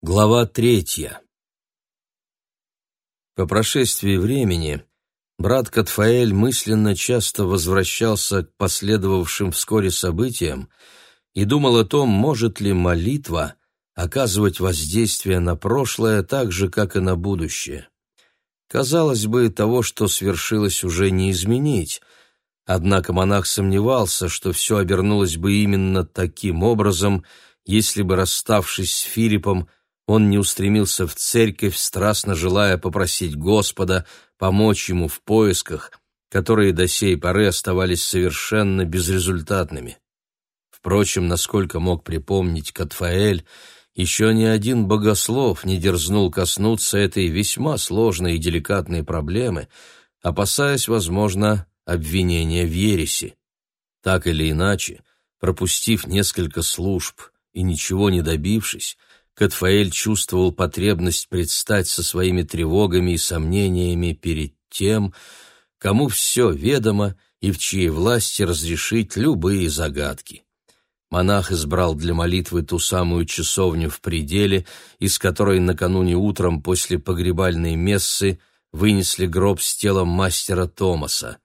Глава третья. По прошествии времени брат Катфаэль мысленно часто возвращался к последовавшим вскоре событиям и думал о том, может ли молитва оказывать воздействие на прошлое так же, как и на будущее. Казалось бы, того, что свершилось, уже не изменить, однако монах сомневался, что все обернулось бы именно таким образом, если бы, расставшись с Филиппом, он не устремился в церковь, страстно желая попросить Господа помочь ему в поисках, которые до сей поры оставались совершенно безрезультатными. Впрочем, насколько мог припомнить Катфаэль, еще ни один богослов не дерзнул коснуться этой весьма сложной и деликатной проблемы, опасаясь, возможно, обвинения в ереси. Так или иначе, пропустив несколько служб и ничего не добившись, Катфаэль чувствовал потребность предстать со своими тревогами и сомнениями перед тем, кому все ведомо и в чьей власти разрешить любые загадки. Монах избрал для молитвы ту самую часовню в пределе, из которой накануне утром после погребальной мессы вынесли гроб с телом мастера Томаса.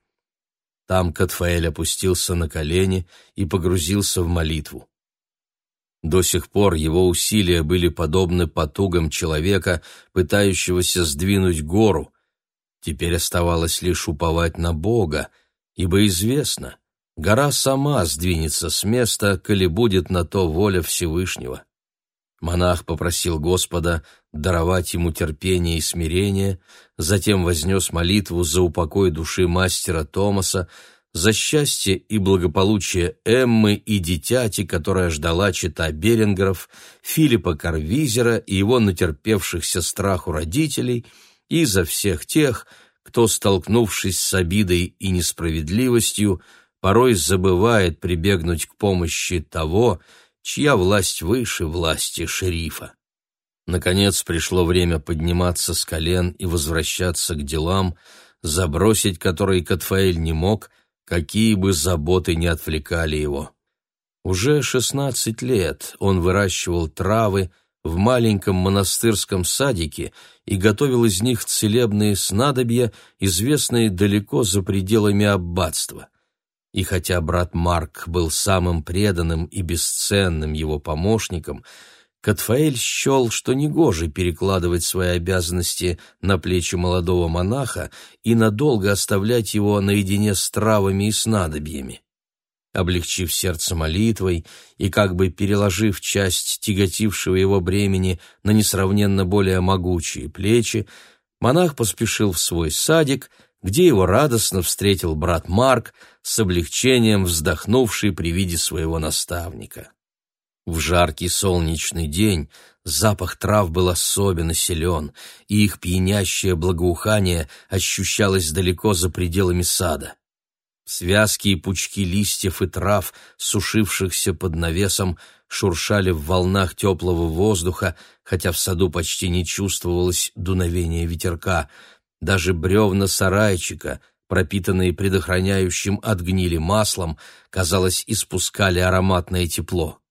Там Катфаэль опустился на колени и погрузился в молитву. До сих пор его усилия были подобны потугам человека, пытающегося сдвинуть гору. Теперь оставалось лишь уповать на Бога, ибо известно, гора сама сдвинется с места, коли будет на то воля Всевышнего. Монах попросил Господа даровать ему терпение и смирение, затем вознес молитву за упокой души мастера Томаса, за счастье и благополучие Эммы и дитяти, которая ждала чита Берингеров, Филиппа Карвизера и его натерпевшихся страху родителей, и за всех тех, кто, столкнувшись с обидой и несправедливостью, порой забывает прибегнуть к помощи того, чья власть выше власти шерифа. Наконец пришло время подниматься с колен и возвращаться к делам, забросить которые Катфаэль не мог — какие бы заботы ни отвлекали его. Уже шестнадцать лет он выращивал травы в маленьком монастырском садике и готовил из них целебные снадобья, известные далеко за пределами аббатства. И хотя брат Марк был самым преданным и бесценным его помощником, Катфаэль счел, что негоже перекладывать свои обязанности на плечи молодого монаха и надолго оставлять его наедине с травами и снадобьями. Облегчив сердце молитвой и как бы переложив часть тяготившего его бремени на несравненно более могучие плечи, монах поспешил в свой садик, где его радостно встретил брат Марк, с облегчением вздохнувший при виде своего наставника. В жаркий солнечный день запах трав был особенно силен, и их пьянящее благоухание ощущалось далеко за пределами сада. Связки и пучки листьев и трав, сушившихся под навесом, шуршали в волнах теплого воздуха, хотя в саду почти не чувствовалось дуновения ветерка. Даже бревна сарайчика, пропитанные предохраняющим от гнили маслом, казалось, испускали ароматное тепло.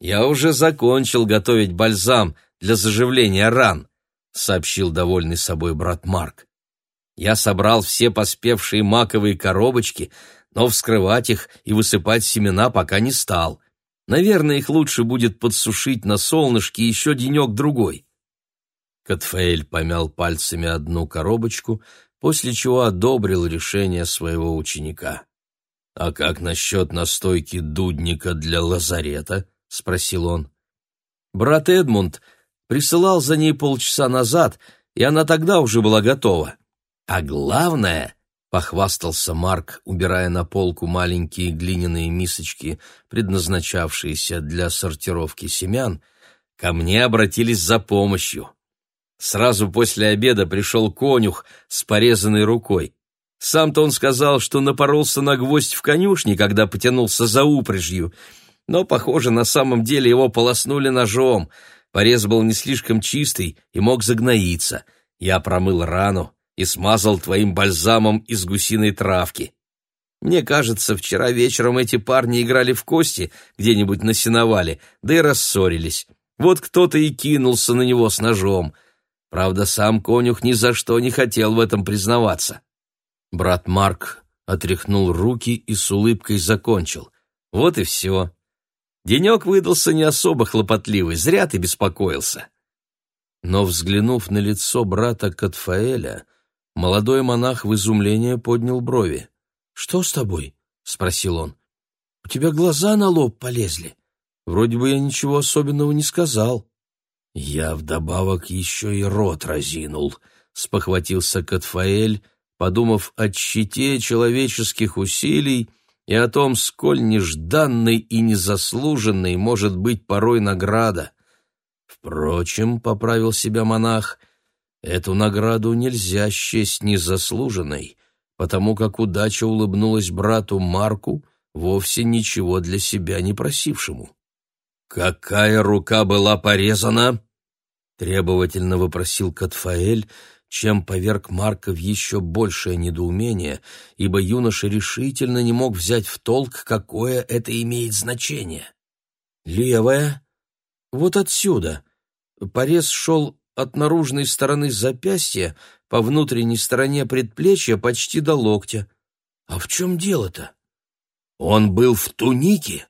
«Я уже закончил готовить бальзам для заживления ран», — сообщил довольный собой брат Марк. «Я собрал все поспевшие маковые коробочки, но вскрывать их и высыпать семена пока не стал. Наверное, их лучше будет подсушить на солнышке еще денек-другой». Катфаэль помял пальцами одну коробочку, после чего одобрил решение своего ученика. «А как насчет настойки дудника для лазарета?» — спросил он. Брат Эдмунд присылал за ней полчаса назад, и она тогда уже была готова. А главное, — похвастался Марк, убирая на полку маленькие глиняные мисочки, предназначавшиеся для сортировки семян, ко мне обратились за помощью. Сразу после обеда пришел конюх с порезанной рукой. Сам-то он сказал, что напоролся на гвоздь в конюшне, когда потянулся за упряжью — но, похоже, на самом деле его полоснули ножом. Порез был не слишком чистый и мог загноиться. Я промыл рану и смазал твоим бальзамом из гусиной травки. Мне кажется, вчера вечером эти парни играли в кости где-нибудь на сеновале, да и рассорились. Вот кто-то и кинулся на него с ножом. Правда, сам конюх ни за что не хотел в этом признаваться. Брат Марк отряхнул руки и с улыбкой закончил. Вот и все. Денек выдался не особо хлопотливый, зря ты беспокоился. Но, взглянув на лицо брата Катфаэля, молодой монах в изумлении поднял брови. «Что с тобой?» — спросил он. «У тебя глаза на лоб полезли. Вроде бы я ничего особенного не сказал». «Я вдобавок еще и рот разинул», — спохватился Катфаэль, подумав о щите человеческих усилий и о том, сколь нежданной и незаслуженной может быть порой награда. Впрочем, — поправил себя монах, — эту награду нельзя счесть незаслуженной, потому как удача улыбнулась брату Марку, вовсе ничего для себя не просившему. «Какая рука была порезана?» — требовательно вопросил Катфаэль, чем поверг Марка в еще большее недоумение, ибо юноша решительно не мог взять в толк, какое это имеет значение. «Левая? Вот отсюда. Порез шел от наружной стороны запястья по внутренней стороне предплечья почти до локтя. А в чем дело-то?» «Он был в тунике?»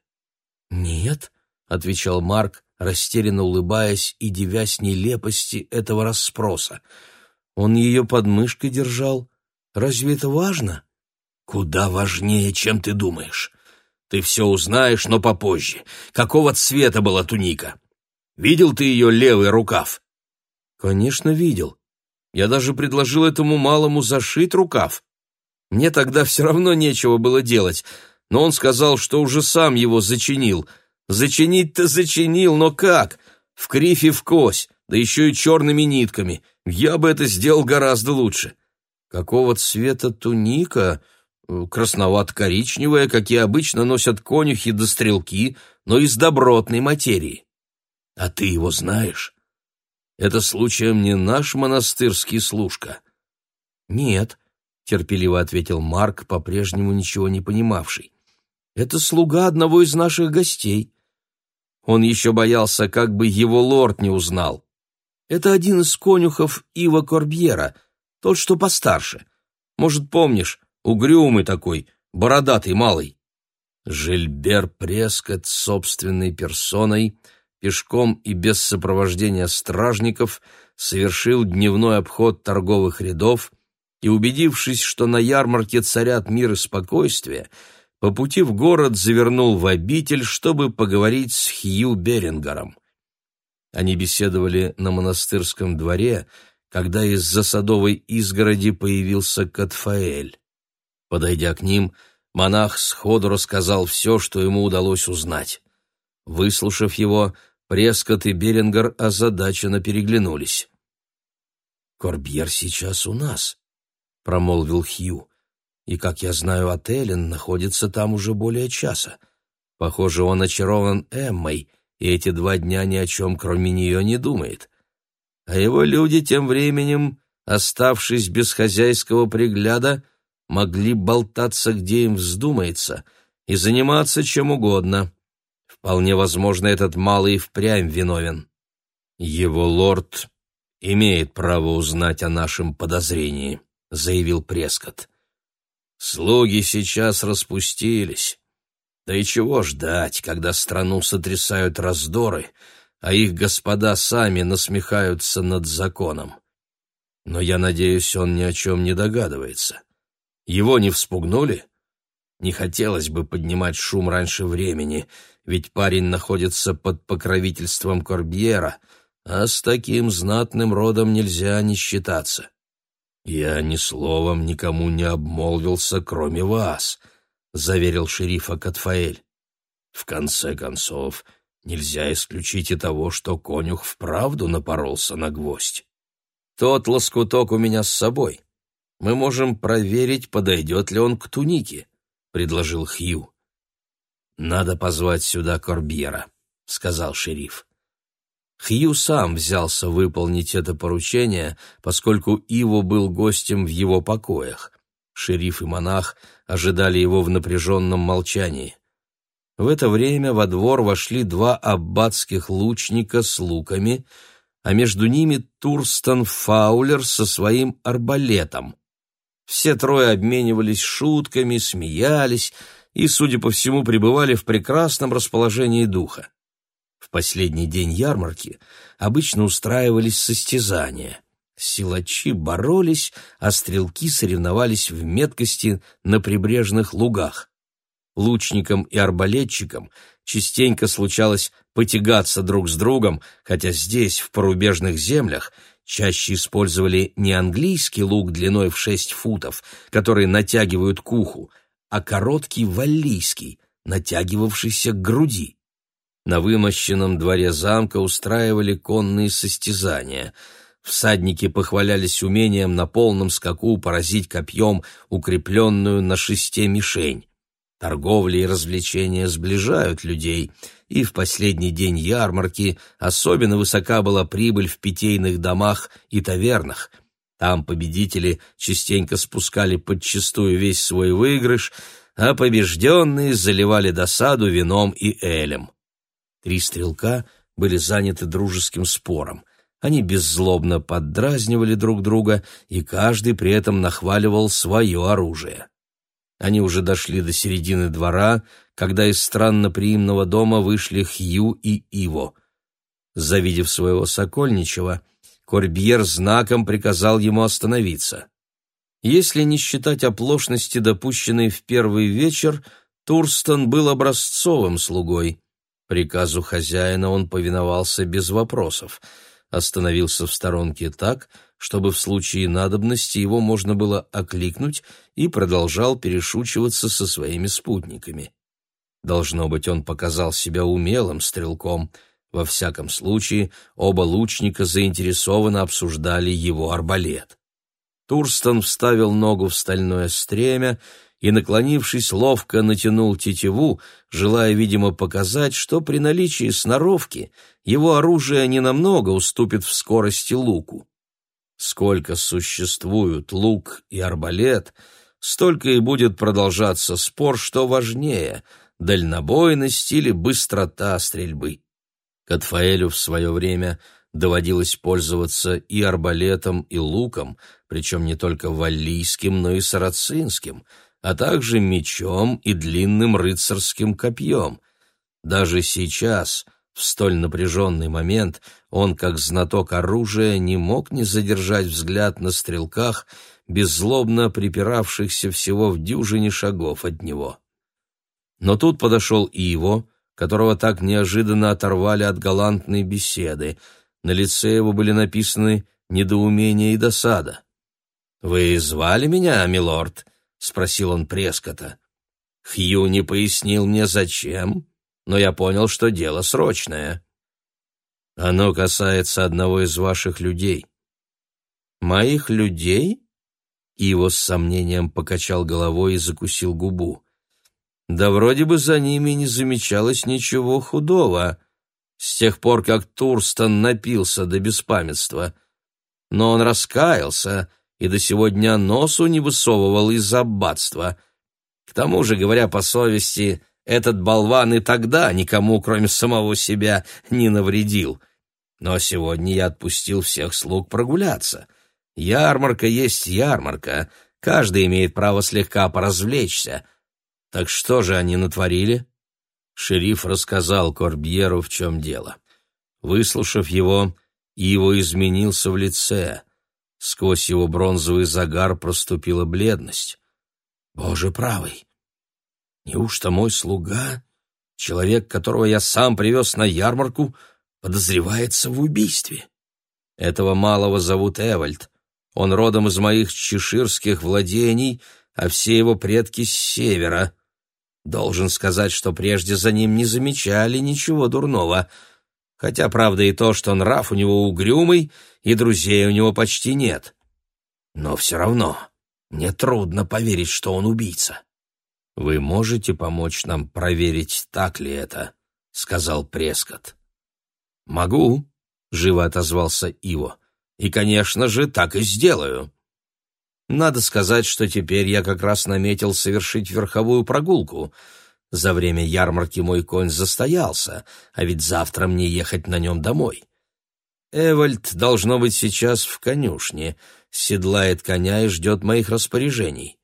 «Нет», — отвечал Марк, растерянно улыбаясь и дивясь нелепости этого расспроса. Он ее под мышкой держал. Разве это важно? Куда важнее, чем ты думаешь. Ты все узнаешь, но попозже. Какого цвета была туника? Видел ты ее левый рукав? Конечно, видел. Я даже предложил этому малому зашить рукав. Мне тогда все равно нечего было делать, но он сказал, что уже сам его зачинил. Зачинить-то зачинил, но как? В крифе в кось, да еще и черными нитками — я бы это сделал гораздо лучше. Какого цвета туника? Красновато-коричневая, какие обычно носят конюхи да стрелки, но из добротной материи. А ты его знаешь? Это случаем не наш монастырский служка? Нет, терпеливо ответил Марк, по-прежнему ничего не понимавший. Это слуга одного из наших гостей. Он еще боялся, как бы его лорд не узнал. Это один из конюхов Ива Корбьера, тот, что постарше. Может, помнишь, угрюмый такой, бородатый малый. Жильбер Прескотт собственной персоной, пешком и без сопровождения стражников, совершил дневной обход торговых рядов и, убедившись, что на ярмарке царят мир и спокойствие, по пути в город завернул в обитель, чтобы поговорить с Хью Берингером. Они беседовали на монастырском дворе, когда из-за садовой изгороди появился Катфаэль. Подойдя к ним, монах сходу рассказал все, что ему удалось узнать. Выслушав его, Прескот и Берингер озадаченно переглянулись. «Корбьер сейчас у нас», — промолвил Хью. «И, как я знаю, от находится там уже более часа. Похоже, он очарован Эммой и эти два дня ни о чем, кроме нее, не думает. А его люди тем временем, оставшись без хозяйского пригляда, могли болтаться, где им вздумается, и заниматься чем угодно. Вполне возможно, этот малый впрямь виновен. Его лорд имеет право узнать о нашем подозрении, заявил Прескотт. Слуги сейчас распустились. Да и чего ждать, когда страну сотрясают раздоры, а их господа сами насмехаются над законом? Но я надеюсь, он ни о чем не догадывается. Его не вспугнули? Не хотелось бы поднимать шум раньше времени, ведь парень находится под покровительством Корбьера, а с таким знатным родом нельзя не считаться. Я ни словом никому не обмолвился, кроме вас —— заверил шерифа Катфаэль. «В конце концов, нельзя исключить и того, что конюх вправду напоролся на гвоздь. Тот лоскуток у меня с собой. Мы можем проверить, подойдет ли он к тунике», — предложил Хью. «Надо позвать сюда Корбьера», — сказал шериф. Хью сам взялся выполнить это поручение, поскольку Иво был гостем в его покоях. Шериф и монах ожидали его в напряженном молчании. В это время во двор вошли два аббатских лучника с луками, а между ними Турстон Фаулер со своим арбалетом. Все трое обменивались шутками, смеялись и, судя по всему, пребывали в прекрасном расположении духа. В последний день ярмарки обычно устраивались состязания. Силачи боролись, а стрелки соревновались в меткости на прибрежных лугах. Лучникам и арбалетчикам частенько случалось потягаться друг с другом, хотя здесь, в порубежных землях, чаще использовали не английский лук длиной в шесть футов, который натягивают к уху, а короткий валлийский, натягивавшийся к груди. На вымощенном дворе замка устраивали конные состязания. Всадники похвалялись умением на полном скаку поразить копьем укрепленную на шесте мишень. Торговля и развлечения сближают людей, и в последний день ярмарки особенно высока была прибыль в питейных домах и тавернах. Там победители частенько спускали подчистую весь свой выигрыш, а побежденные заливали досаду вином и элем. Три стрелка были заняты дружеским спором. Они беззлобно поддразнивали друг друга, и каждый при этом нахваливал свое оружие. Они уже дошли до середины двора, когда из странноприимного дома вышли Хью и Иво. Завидев своего Сокольничего, Корбьер знаком приказал ему остановиться. Если не считать оплошности, допущенной в первый вечер, Турстон был образцовым слугой. Приказу хозяина он повиновался без вопросов, остановился в сторонке так, чтобы в случае надобности его можно было окликнуть и продолжал перешучиваться со своими спутниками. Должно быть, он показал себя умелым стрелком. Во всяком случае, оба лучника заинтересованно обсуждали его арбалет. Турстон вставил ногу в стальное стремя и, наклонившись, ловко натянул тетиву, желая, видимо, показать, что при наличии сноровки его оружие ненамного уступит в скорости луку. Сколько существуют лук и арбалет, столько и будет продолжаться спор, что важнее — дальнобойность или быстрота стрельбы. Катфаэлю в свое время доводилось пользоваться и арбалетом, и луком, причем не только валлийским, но и сарацинским, а также мечом и длинным рыцарским копьем. Даже сейчас, в столь напряженный момент он, как знаток оружия, не мог не задержать взгляд на стрелках, беззлобно припиравшихся всего в дюжине шагов от него. Но тут подошел и его, которого так неожиданно оторвали от галантной беседы. На лице его были написаны недоумение и досада. «Вы звали меня, милорд?» — спросил он Прескота. «Хью не пояснил мне, зачем?» Но я понял, что дело срочное. Оно касается одного из ваших людей. Моих людей? Иво с сомнением покачал головой и закусил губу. Да вроде бы за ними не замечалось ничего худого, с тех пор, как Турстон напился до беспамятства. Но он раскаялся и до сего дня носу не высовывал из аббатства. К тому же, говоря по совести, этот болван и тогда никому, кроме самого себя, не навредил. Но сегодня я отпустил всех слуг прогуляться. Ярмарка есть ярмарка, каждый имеет право слегка поразвлечься. Так что же они натворили? Шериф рассказал Корбьеру, в чем дело. Выслушав его, его изменился в лице. Сквозь его бронзовый загар проступила бледность. «Боже правый! Неужто мой слуга, человек, которого я сам привез на ярмарку, подозревается в убийстве? Этого малого зовут Эвальд. Он родом из моих чеширских владений, а все его предки с севера. Должен сказать, что прежде за ним не замечали ничего дурного, хотя правда и то, что нрав у него угрюмый, и друзей у него почти нет. Но все равно мне трудно поверить, что он убийца. «Вы можете помочь нам проверить, так ли это?» — сказал Прескот. «Могу», — живо отозвался Иво. «И, конечно же, так и сделаю». Надо сказать, что теперь я как раз наметил совершить верховую прогулку. За время ярмарки мой конь застоялся, а ведь завтра мне ехать на нем домой. Эвальд должно быть сейчас в конюшне, седлает коня и ждет моих распоряжений.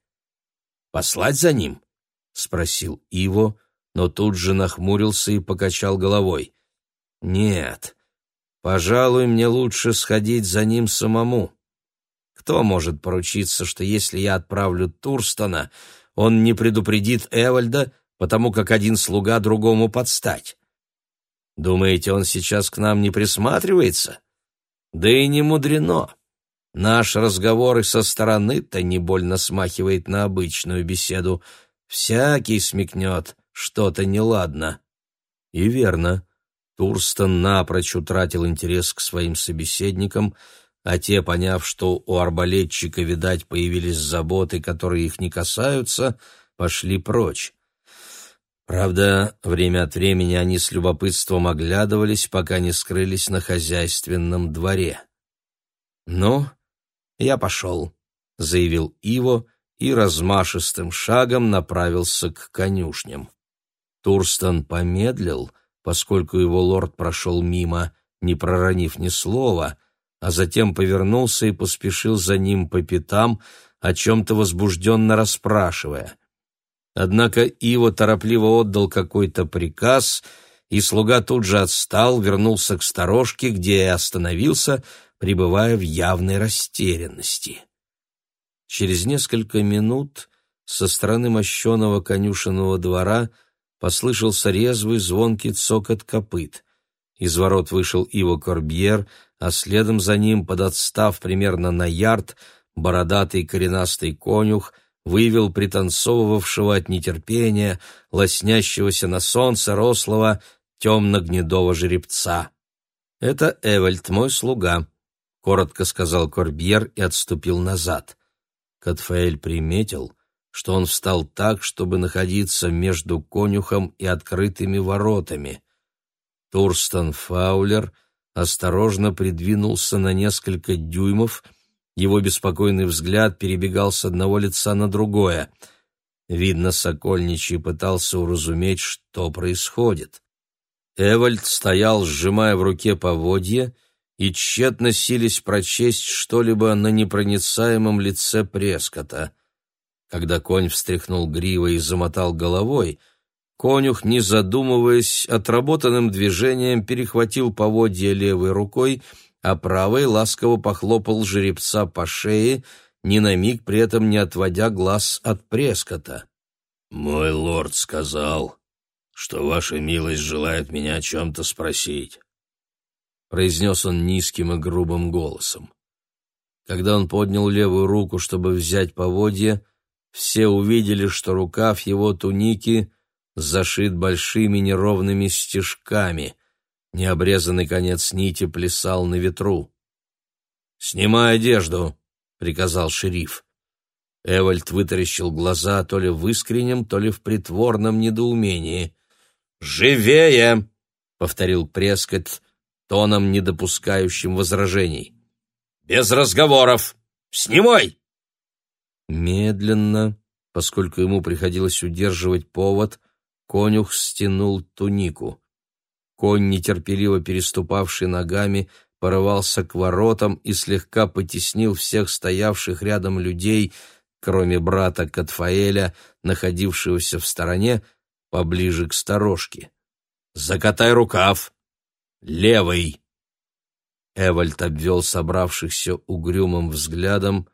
«Послать за ним?» — спросил Иво, но тут же нахмурился и покачал головой. «Нет, пожалуй, мне лучше сходить за ним самому. Кто может поручиться, что если я отправлю Турстона, он не предупредит Эвальда, потому как один слуга другому подстать? Думаете, он сейчас к нам не присматривается? Да и не мудрено. Наш разговор и со стороны-то не больно смахивает на обычную беседу. Всякий смекнет, что-то неладно. И верно. Турстон напрочь утратил интерес к своим собеседникам, а те, поняв, что у арбалетчика, видать, появились заботы, которые их не касаются, пошли прочь. Правда, время от времени они с любопытством оглядывались, пока не скрылись на хозяйственном дворе. «Ну, «Я пошел», — заявил Иво и размашистым шагом направился к конюшням. Турстон помедлил, поскольку его лорд прошел мимо, не проронив ни слова, а затем повернулся и поспешил за ним по пятам, о чем-то возбужденно расспрашивая. Однако Иво торопливо отдал какой-то приказ, и слуга тут же отстал, вернулся к сторожке, где и остановился, пребывая в явной растерянности. Через несколько минут со стороны мощеного конюшенного двора послышался резвый звонкий цокот копыт. Из ворот вышел Иво Корбьер, а следом за ним, подотстав примерно на ярд, бородатый коренастый конюх вывел пританцовывавшего от нетерпения, лоснящегося на солнце рослого темно-гнедого жеребца. «Это Эвальд, мой слуга», — коротко сказал Корбьер и отступил назад. Катфаэль приметил, что он встал так, чтобы находиться между конюхом и открытыми воротами. Турстон Фаулер осторожно придвинулся на несколько дюймов, его беспокойный взгляд перебегал с одного лица на другое. Видно, Сокольничий пытался уразуметь, что происходит. Эвальд стоял, сжимая в руке поводья, и тщетно сились прочесть что-либо на непроницаемом лице Прескота. Когда конь встряхнул гривой и замотал головой, конюх, не задумываясь, отработанным движением перехватил поводья левой рукой, а правой ласково похлопал жеребца по шее, ни на миг при этом не отводя глаз от Прескота. «Мой лорд сказал, что ваша милость желает меня о чем-то спросить произнес он низким и грубым голосом. Когда он поднял левую руку, чтобы взять поводья, все увидели, что рукав его туники зашит большими неровными стежками. Необрезанный конец нити плясал на ветру. «Снимай одежду», — приказал шериф. Эвальд вытаращил глаза то ли в искреннем, то ли в притворном недоумении. «Живее!» — повторил Прескотт, тоном, не допускающим возражений. «Без разговоров! Снимай!» Медленно, поскольку ему приходилось удерживать повод, конюх стянул тунику. Конь, нетерпеливо переступавший ногами, порывался к воротам и слегка потеснил всех стоявших рядом людей, кроме брата Катфаэля, находившегося в стороне, поближе к сторожке. «Закатай рукав!» Левой!» Эвальд обвел собравшихся угрюмым взглядом,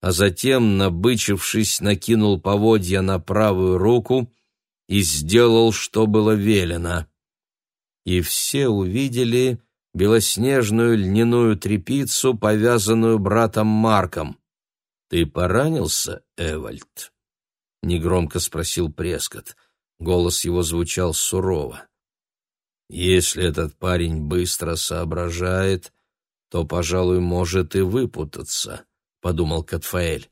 а затем, набычившись, накинул поводья на правую руку и сделал, что было велено. И все увидели белоснежную льняную трепицу, повязанную братом Марком. «Ты поранился, Эвальд?» — негромко спросил Прескот. Голос его звучал сурово. Если этот парень быстро соображает, то, пожалуй, может и выпутаться, — подумал Катфаэль.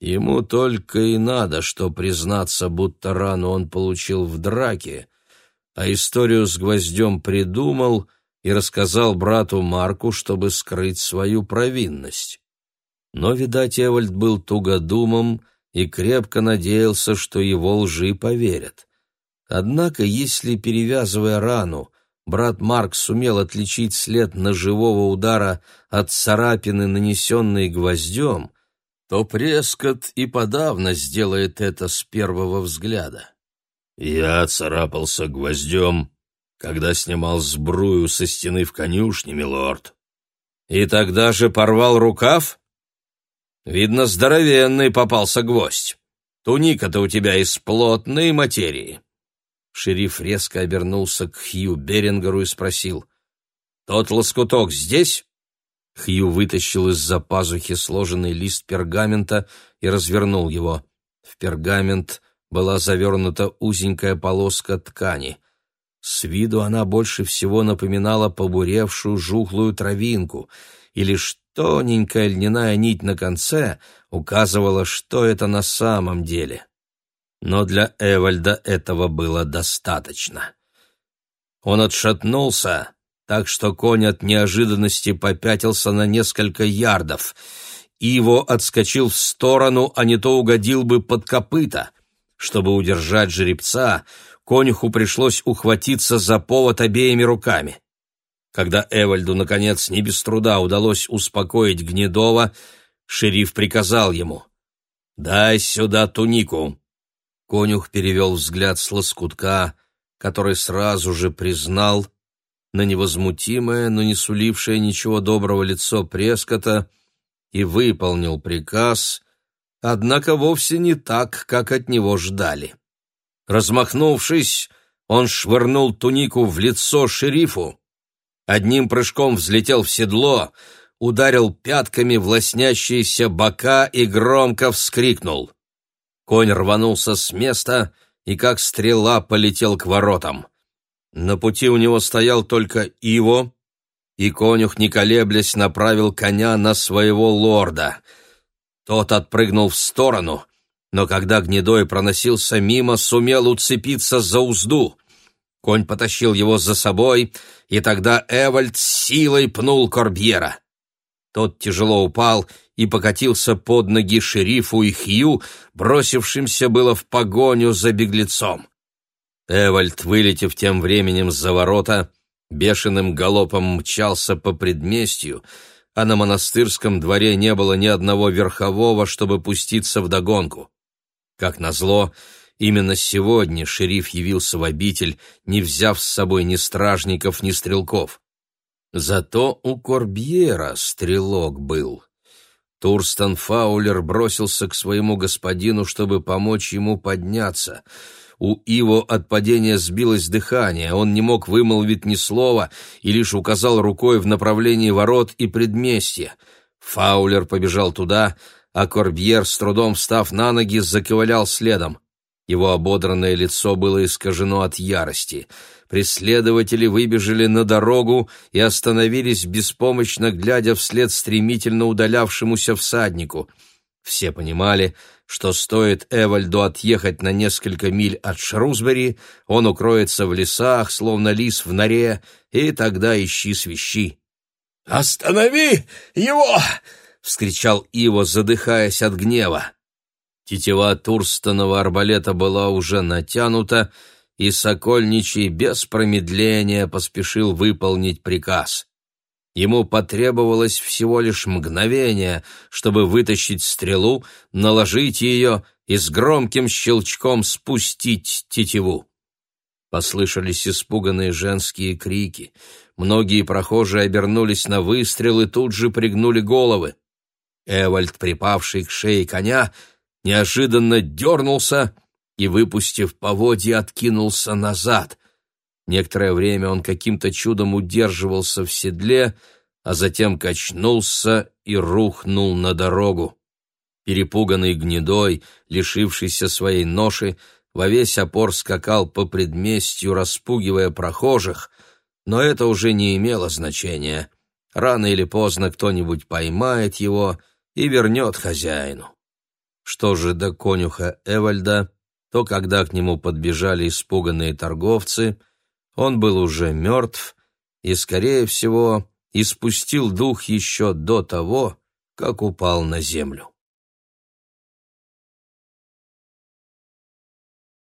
Ему только и надо, что признаться, будто рану он получил в драке, а историю с гвоздем придумал и рассказал брату Марку, чтобы скрыть свою провинность. Но, видать, Эвальд был тугодумом и крепко надеялся, что его лжи поверят. Однако, если, перевязывая рану, брат Марк сумел отличить след ножевого удара от царапины, нанесенной гвоздем, то Прескот и подавно сделает это с первого взгляда. «Я царапался гвоздем, когда снимал сбрую со стены в конюшне, милорд». «И тогда же порвал рукав?» «Видно, здоровенный попался гвоздь. Туника-то у тебя из плотной материи». Шериф резко обернулся к Хью Берингеру и спросил. «Тот лоскуток здесь?» Хью вытащил из-за пазухи сложенный лист пергамента и развернул его. В пергамент была завернута узенькая полоска ткани. С виду она больше всего напоминала побуревшую жухлую травинку, и лишь тоненькая льняная нить на конце указывала, что это на самом деле но для Эвальда этого было достаточно. Он отшатнулся, так что конь от неожиданности попятился на несколько ярдов. Иво отскочил в сторону, а не то угодил бы под копыта. Чтобы удержать жеребца, конюху пришлось ухватиться за повод обеими руками. Когда Эвальду, наконец, не без труда удалось успокоить Гнедова, шериф приказал ему «Дай сюда тунику». Конюх перевел взгляд с лоскутка, который сразу же признал на невозмутимое, но не сулившее ничего доброго лицо Прескота и выполнил приказ, однако вовсе не так, как от него ждали. Размахнувшись, он швырнул тунику в лицо шерифу, одним прыжком взлетел в седло, ударил пятками в лоснящиеся бока и громко вскрикнул. Конь рванулся с места и как стрела полетел к воротам. На пути у него стоял только Иво, и конюх, не колеблясь, направил коня на своего лорда. Тот отпрыгнул в сторону, но когда гнедой проносился мимо, сумел уцепиться за узду. Конь потащил его за собой, и тогда Эвальд силой пнул Корбьера. Тот тяжело упал и покатился под ноги шерифу и Хью, бросившимся было в погоню за беглецом. Эвальд, вылетев тем временем за ворота, бешеным галопом мчался по предместью, а на монастырском дворе не было ни одного верхового, чтобы пуститься в догонку. Как назло, именно сегодня шериф явился в обитель, не взяв с собой ни стражников, ни стрелков. Зато у Корбьера стрелок был. Турстон Фаулер бросился к своему господину, чтобы помочь ему подняться. У Иво от падения сбилось дыхание, он не мог вымолвить ни слова и лишь указал рукой в направлении ворот и предместья. Фаулер побежал туда, а Корбьер, с трудом встав на ноги, заковылял следом. Его ободранное лицо было искажено от ярости — Преследователи выбежали на дорогу и остановились беспомощно, глядя вслед стремительно удалявшемуся всаднику. Все понимали, что стоит Эвальду отъехать на несколько миль от Шрусбери, он укроется в лесах, словно лис в норе, и тогда ищи свищи. «Останови его!» — вскричал Иво, задыхаясь от гнева. Тетива Турстонова арбалета была уже натянута, и Сокольничий без промедления поспешил выполнить приказ. Ему потребовалось всего лишь мгновение, чтобы вытащить стрелу, наложить ее и с громким щелчком спустить тетиву. Послышались испуганные женские крики. Многие прохожие обернулись на выстрел и тут же пригнули головы. Эвальд, припавший к шее коня, неожиданно дернулся и, выпустив поводья, откинулся назад. Некоторое время он каким-то чудом удерживался в седле, а затем качнулся и рухнул на дорогу. Перепуганный гнедой, лишившийся своей ноши, во весь опор скакал по предместью, распугивая прохожих, но это уже не имело значения. Рано или поздно кто-нибудь поймает его и вернет хозяину. Что же до конюха Эвальда, то когда к нему подбежали испуганные торговцы, он был уже мертв и, скорее всего, испустил дух еще до того, как упал на землю.